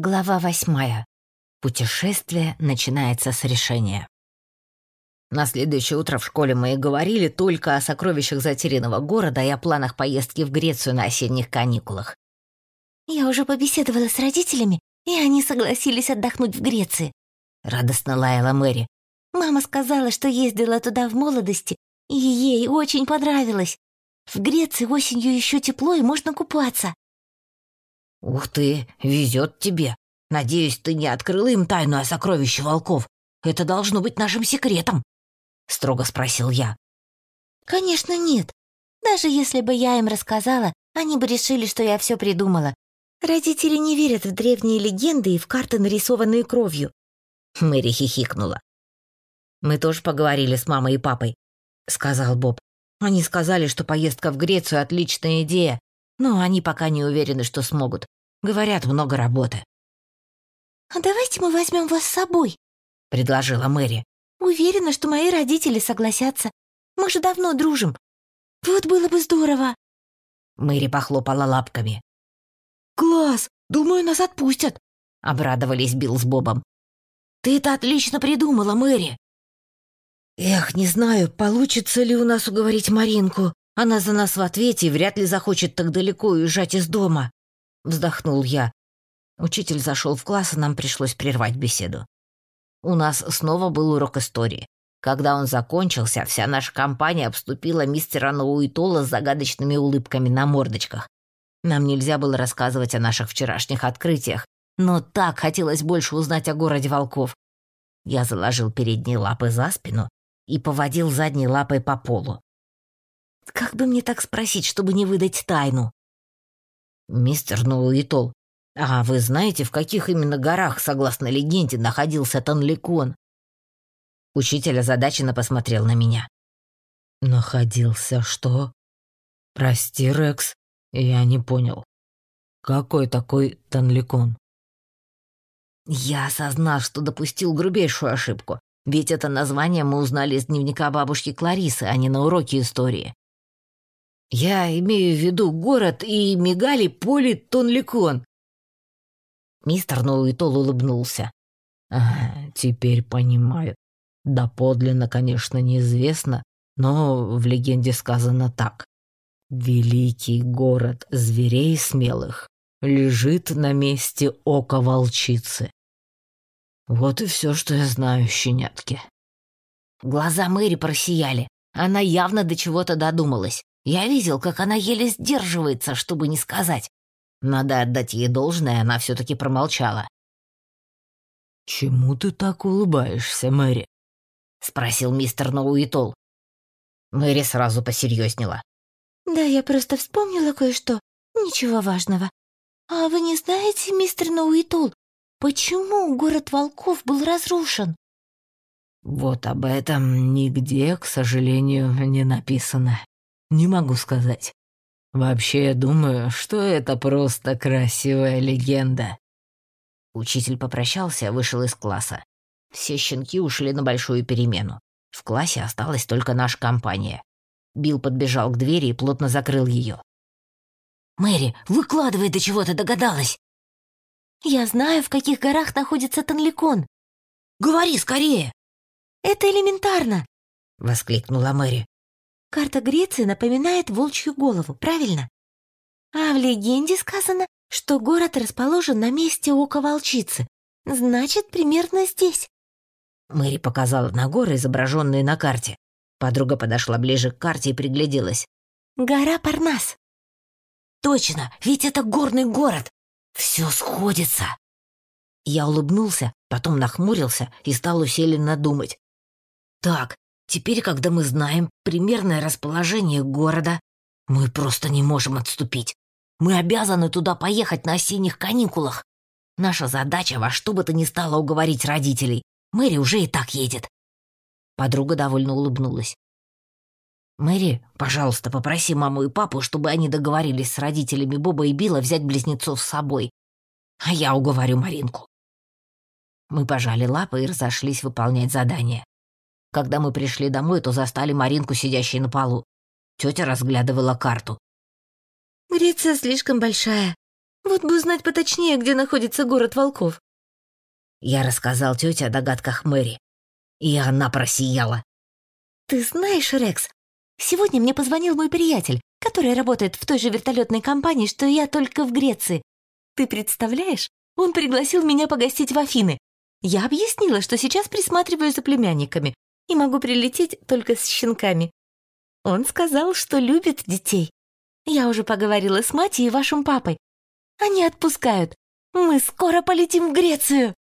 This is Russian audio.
Глава восьмая. Путешествие начинается с решения. На следующее утро в школе мы и говорили только о сокровищах затерянного города и о планах поездки в Грецию на осенних каникулах. «Я уже побеседовала с родителями, и они согласились отдохнуть в Греции», — радостно лаяла Мэри. «Мама сказала, что ездила туда в молодости, и ей очень понравилось. В Греции осенью еще тепло, и можно купаться». «Ух ты, везет тебе. Надеюсь, ты не открыла им тайну о сокровище волков. Это должно быть нашим секретом», — строго спросил я. «Конечно нет. Даже если бы я им рассказала, они бы решили, что я все придумала. Родители не верят в древние легенды и в карты, нарисованные кровью». Мэри хихикнула. «Мы тоже поговорили с мамой и папой», — сказал Боб. «Они сказали, что поездка в Грецию — отличная идея, но они пока не уверены, что смогут. Говорят, много работы. «А давайте мы возьмем вас с собой», — предложила Мэри. «Уверена, что мои родители согласятся. Мы же давно дружим. Вот было бы здорово». Мэри похлопала лапками. «Класс! Думаю, нас отпустят!» — обрадовались Билл с Бобом. «Ты это отлично придумала, Мэри!» «Эх, не знаю, получится ли у нас уговорить Маринку. Она за нас в ответе и вряд ли захочет так далеко уезжать из дома», — вздохнул я. Учитель зашел в класс, и нам пришлось прервать беседу. У нас снова был урок истории. Когда он закончился, вся наша компания обступила мистера Науитола с загадочными улыбками на мордочках. Нам нельзя было рассказывать о наших вчерашних открытиях, но так хотелось больше узнать о городе волков. Я заложил передние лапы за спину и поводил задней лапой по полу. Как бы мне так спросить, чтобы не выдать тайну? Мистер Ноуитол, а вы знаете, в каких именно горах, согласно легенде, находился Танликон? Учитель озадаченно посмотрел на меня. Находился что? Прости, Рекс, я не понял. Какой такой Танликон? Я осознал, что допустил грубейшую ошибку, ведь это название мы узнали из дневника бабушки Кларисы, а не на уроке истории. Я имею в виду город и мигали поле Тонликон. Мистер Ноуитол улыбнулся. Ага, теперь понимаю. Доподлинно, конечно, неизвестно, но в легенде сказано так. Великий город зверей смелых лежит на месте ока волчицы. Вот и все, что я знаю, щенятки. Глаза Мэри просияли. Она явно до чего-то додумалась. Я видел, как она еле сдерживается, чтобы не сказать. Надо отдать ей должное, она все-таки промолчала. «Чему ты так улыбаешься, Мэри?» — спросил мистер Ноуитол. Мэри сразу посерьезнела. «Да, я просто вспомнила кое-что. Ничего важного. А вы не знаете, мистер Ноуитол, почему город волков был разрушен?» «Вот об этом нигде, к сожалению, не написано», не могу сказать. Вообще, я думаю, что это просто красивая легенда. Учитель попрощался, вышел из класса. Все щенки ушли на большую перемену. В классе осталась только наша компания. Билл подбежал к двери и плотно закрыл ее. «Мэри, выкладывай, до чего ты догадалась!» «Я знаю, в каких горах находится Танликон». «Говори скорее!» «Это элементарно!» — воскликнула Мэри. Карта Греции напоминает волчью голову, правильно? А в легенде сказано, что город расположен на месте ока волчицы. Значит, примерно здесь. Мэри показала на горы, изображенные на карте. Подруга подошла ближе к карте и пригляделась. Гора Парнас. Точно, ведь это горный город. Все сходится. Я улыбнулся, потом нахмурился и стал усиленно думать. Так, Теперь, когда мы знаем примерное расположение города, мы просто не можем отступить. Мы обязаны туда поехать на осенних каникулах. Наша задача во что бы то ни стало уговорить родителей. Мэри уже и так едет. Подруга довольно улыбнулась. «Мэри, пожалуйста, попроси маму и папу, чтобы они договорились с родителями Боба и Билла взять близнецов с собой. А я уговорю Маринку». Мы пожали лапы и разошлись выполнять задание. Когда мы пришли домой, то застали Маринку, сидящей на полу. Тетя разглядывала карту. «Греция слишком большая. Вот бы узнать поточнее, где находится город волков. Я рассказал тете о догадках Мэри, и она просияла. Ты знаешь, Рекс, сегодня мне позвонил мой приятель, который работает в той же вертолетной компании, что и я, только в Греции. Ты представляешь? Он пригласил меня погостить в Афины. Я объяснила, что сейчас присматриваю за племянниками и могу прилететь только с щенками. Он сказал, что любит детей. Я уже поговорила с матью и вашим папой. Они отпускают. Мы скоро полетим в Грецию.